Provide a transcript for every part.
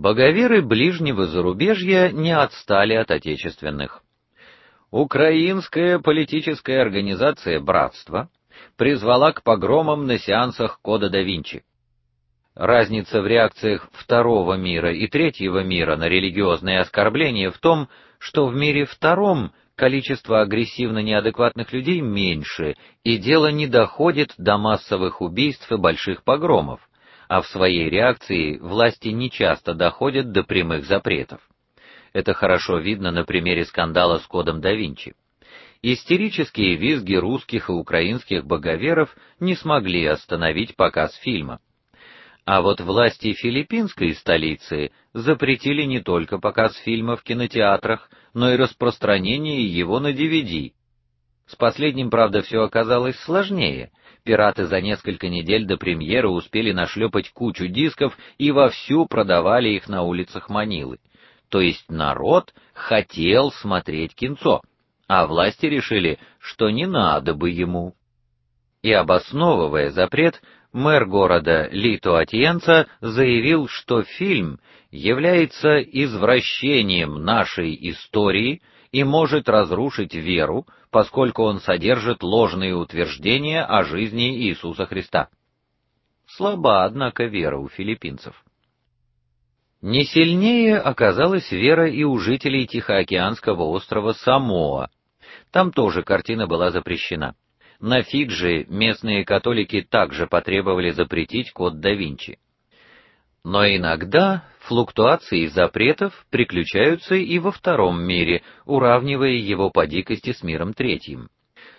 Боговеры ближнего зарубежья не отстали от отечественных. Украинская политическая организация Братство призвала к погромам на сеансах Кода да Винчи. Разница в реакциях второго мира и третьего мира на религиозные оскорбления в том, что в мире втором количество агрессивно неадекватных людей меньше, и дело не доходит до массовых убийств и больших погромов, а в своей реакции власти не часто доходят до прямых запретов. Это хорошо видно на примере скандала с кодом да Винчи. Истерические визги русских и украинских боговеров не смогли остановить показ фильма. А вот власти филиппинской столицы запретили не только показ фильма в кинотеатрах, но и распространение его на DVD. С последним, правда, все оказалось сложнее. Пираты за несколько недель до премьеры успели нашлепать кучу дисков и вовсю продавали их на улицах Манилы. То есть народ хотел смотреть кинцо, а власти решили, что не надо бы ему. И обосновывая запрет, мэр города Лито Атиенца заявил, что фильм является извращением нашей истории и может разрушить веру, поскольку он содержит ложные утверждения о жизни Иисуса Христа. Слаба, однако, вера у филиппинцев. Не сильнее оказалась вера и у жителей Тихоокеанского острова Самоа. Там тоже картина была запрещена. На Фиджи местные католики также потребовали запретить код да Винчи. Но иногда флуктуации запретов приключаются и во втором мире, уравнивая его по дикости с миром третьим.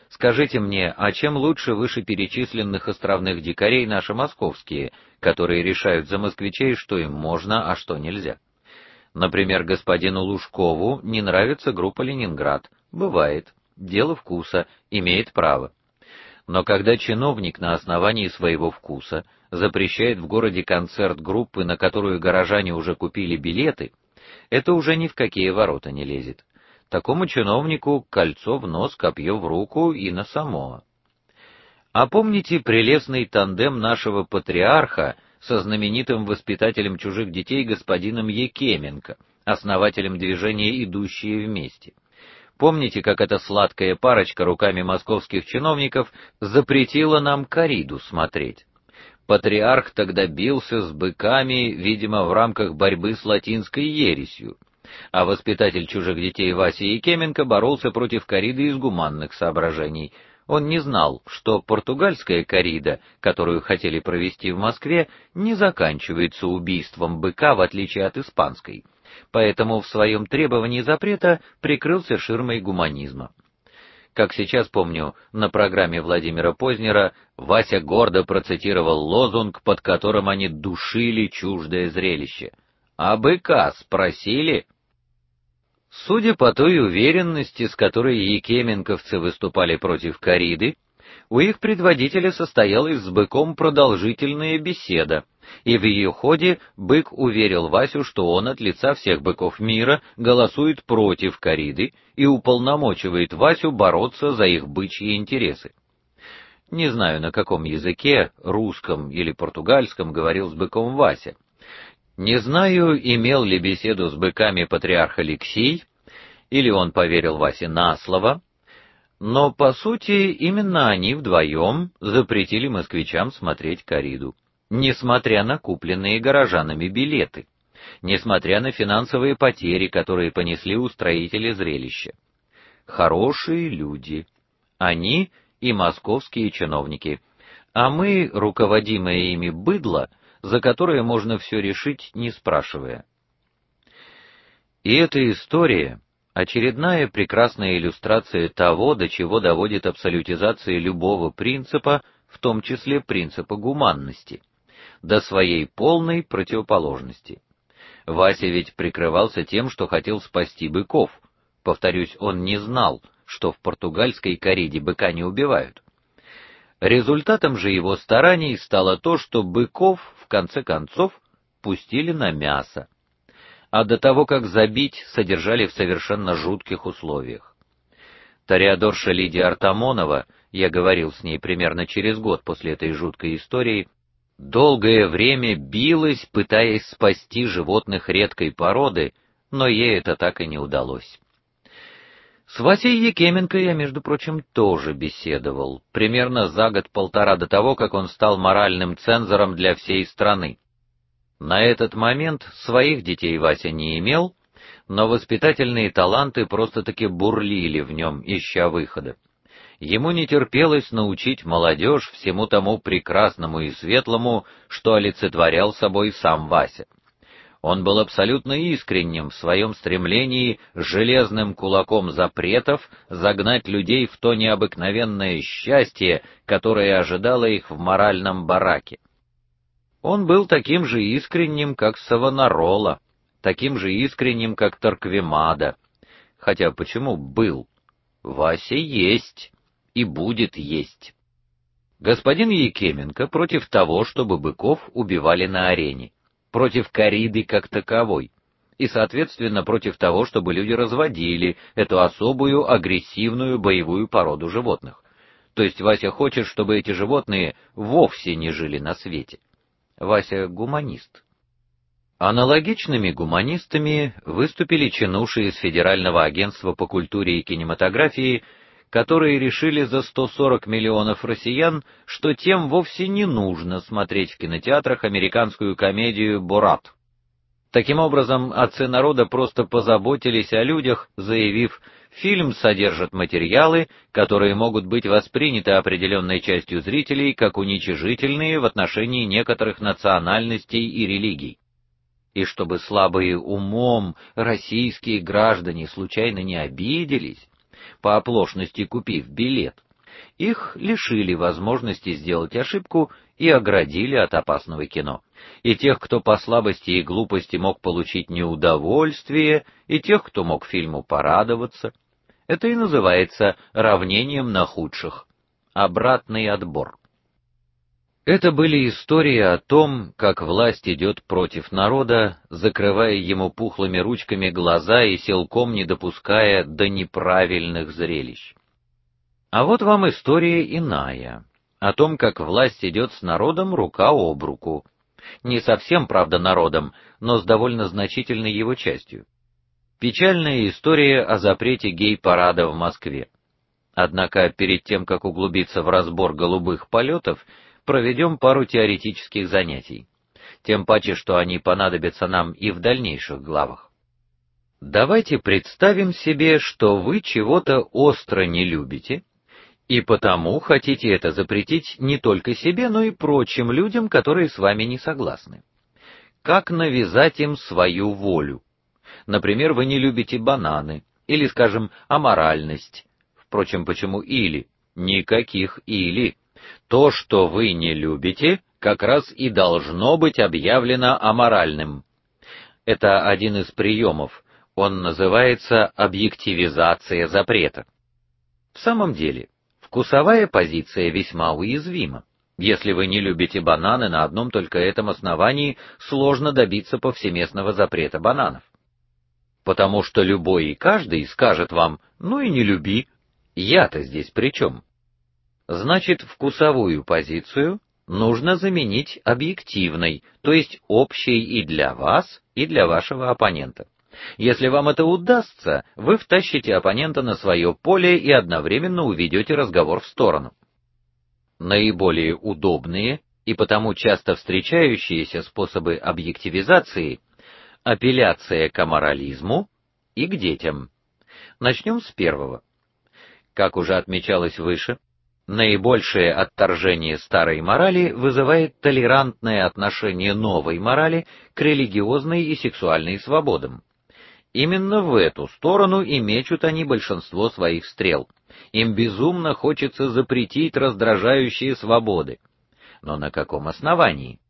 Скажите мне, а чем лучше вышеперечисленных островных дикарей наши московские, которые решают за москвичей, что им можно, а что нельзя? Например, господину Лужкову не нравится группа Ленинград. Бывает. Дело вкуса, имеет право. Но когда чиновник на основании своего вкуса запрещает в городе концерт группы, на которую горожане уже купили билеты, это уже ни в какие ворота не лезет. Такому чиновнику кольцо в нос, копье в руку и на само. А помните прелестный тандем нашего патриарха со знаменитым воспитателем чужих детей господином Екеменко, основателем движения Идущие вместе? Помните, как эта сладкая парочка руками московских чиновников запретила нам кориду смотреть? Патриарх тогда бился с быками, видимо, в рамках борьбы с латинской ересью, а воспитатель чужих детей Вася Якеменко боролся против кориды из гуманных соображений. Он не знал, что португальская корида, которую хотели провести в Москве, не заканчивается убийством быка в отличие от испанской поэтому в своем требовании запрета прикрылся ширмой гуманизма. Как сейчас помню, на программе Владимира Познера Вася гордо процитировал лозунг, под которым они душили чуждое зрелище. А быка спросили? Судя по той уверенности, с которой якеменковцы выступали против кориды, у их предводителя состоялась с быком продолжительная беседа, и в ее ходе бык уверил Васю, что он от лица всех быков мира голосует против кориды и уполномочивает Васю бороться за их бычьи интересы. Не знаю, на каком языке, русском или португальском, говорил с быком Вася. Не знаю, имел ли беседу с быками патриарх Алексей, или он поверил Васе на слово, но по сути именно они вдвоем запретили москвичам смотреть кориду несмотря на купленные горожанами билеты, несмотря на финансовые потери, которые понесли устроители зрелища. Хорошие люди. Они и московские чиновники. А мы, руководимое ими быдло, за которое можно все решить, не спрашивая. И эта история очередная прекрасная иллюстрация того, до чего доводит абсолютизация любого принципа, в том числе принципа гуманности до своей полной противоположности. Вася ведь прикрывался тем, что хотел спасти быков. Повторюсь, он не знал, что в португальской кориде быка не убивают. Результатом же его стараний стало то, что быков в конце концов пустили на мясо. А до того, как забить, содержали в совершенно жутких условиях. Тореадорша Лидия Артамонова, я говорил с ней примерно через год после этой жуткой истории, долгое время билась, пытаясь спасти животных редкой породы, но ей это так и не удалось. С Васей Екеменко я, между прочим, тоже беседовал, примерно за год-полтора до того, как он стал моральным цензором для всей страны. На этот момент своих детей Вася не имел, но воспитательные таланты просто-таки бурлили в нем, ища выхода. Ему не терпелось научить молодежь всему тому прекрасному и светлому, что олицетворял собой сам Вася. Он был абсолютно искренним в своем стремлении железным кулаком запретов загнать людей в то необыкновенное счастье, которое ожидало их в моральном бараке. Он был таким же искренним, как Савонарола, таким же искренним, как Торквемада. Хотя почему был? Вася есть и будет есть. Господин Екеменко против того, чтобы быков убивали на арене против кориды как таковой и, соответственно, против того, чтобы люди разводили эту особую агрессивную боевую породу животных. То есть Вася хочет, чтобы эти животные вовсе не жили на свете. Вася гуманист. Аналогичными гуманистами выступили чинуши из Федерального агентства по культуре и кинематографии которые решили за 140 миллионов россиян, что тем вовсе не нужно смотреть в кинотеатрах американскую комедию Борат. Таким образом, отцы народа просто позаботились о людях, заявив: фильм содержит материалы, которые могут быть восприняты определенной частью зрителей как уничижительные в отношении некоторых национальностей и религий. И чтобы слабые умом российские граждане случайно не обиделись, по оплошности купив билет, их лишили возможности сделать ошибку и оградили от опасного кино. И тех, кто по слабости и глупости мог получить неудовольствие, и тех, кто мог фильму порадоваться. Это и называется равнением на худших. Обратный отбор. Это были истории о том, как власть идет против народа, закрывая ему пухлыми ручками глаза и силком не допуская до неправильных зрелищ. А вот вам история иная, о том, как власть идет с народом рука об руку. Не совсем, правда, народом, но с довольно значительной его частью. Печальная история о запрете гей-парада в Москве. Однако перед тем, как углубиться в разбор голубых полетов, проведем пару теоретических занятий. Тем паче, что они понадобятся нам и в дальнейших главах. Давайте представим себе, что вы чего-то остро не любите, и потому хотите это запретить не только себе, но и прочим людям, которые с вами не согласны. Как навязать им свою волю? Например, вы не любите бананы, или, скажем, аморальность. Впрочем, почему или? Никаких или. То, что вы не любите, как раз и должно быть объявлено аморальным. Это один из приемов. Он называется объективизация запрета. В самом деле, вкусовая позиция весьма уязвима. Если вы не любите бананы на одном только этом основании, сложно добиться повсеместного запрета бананов. Потому что любой и каждый скажет вам: "Ну и не люби. Я-то здесь при чем? Значит, вкусовую позицию нужно заменить объективной, то есть общей и для вас, и для вашего оппонента. Если вам это удастся, вы втащите оппонента на свое поле и одновременно уведете разговор в сторону. Наиболее удобные и потому часто встречающиеся способы объективизации апелляция к аморализму и к детям. Начнем с первого. Как уже отмечалось выше, Наибольшее отторжение старой морали вызывает толерантное отношение новой морали к религиозной и сексуальной свободам. Именно в эту сторону и мечут они большинство своих стрел. Им безумно хочется запретить раздражающие свободы. Но на каком основании?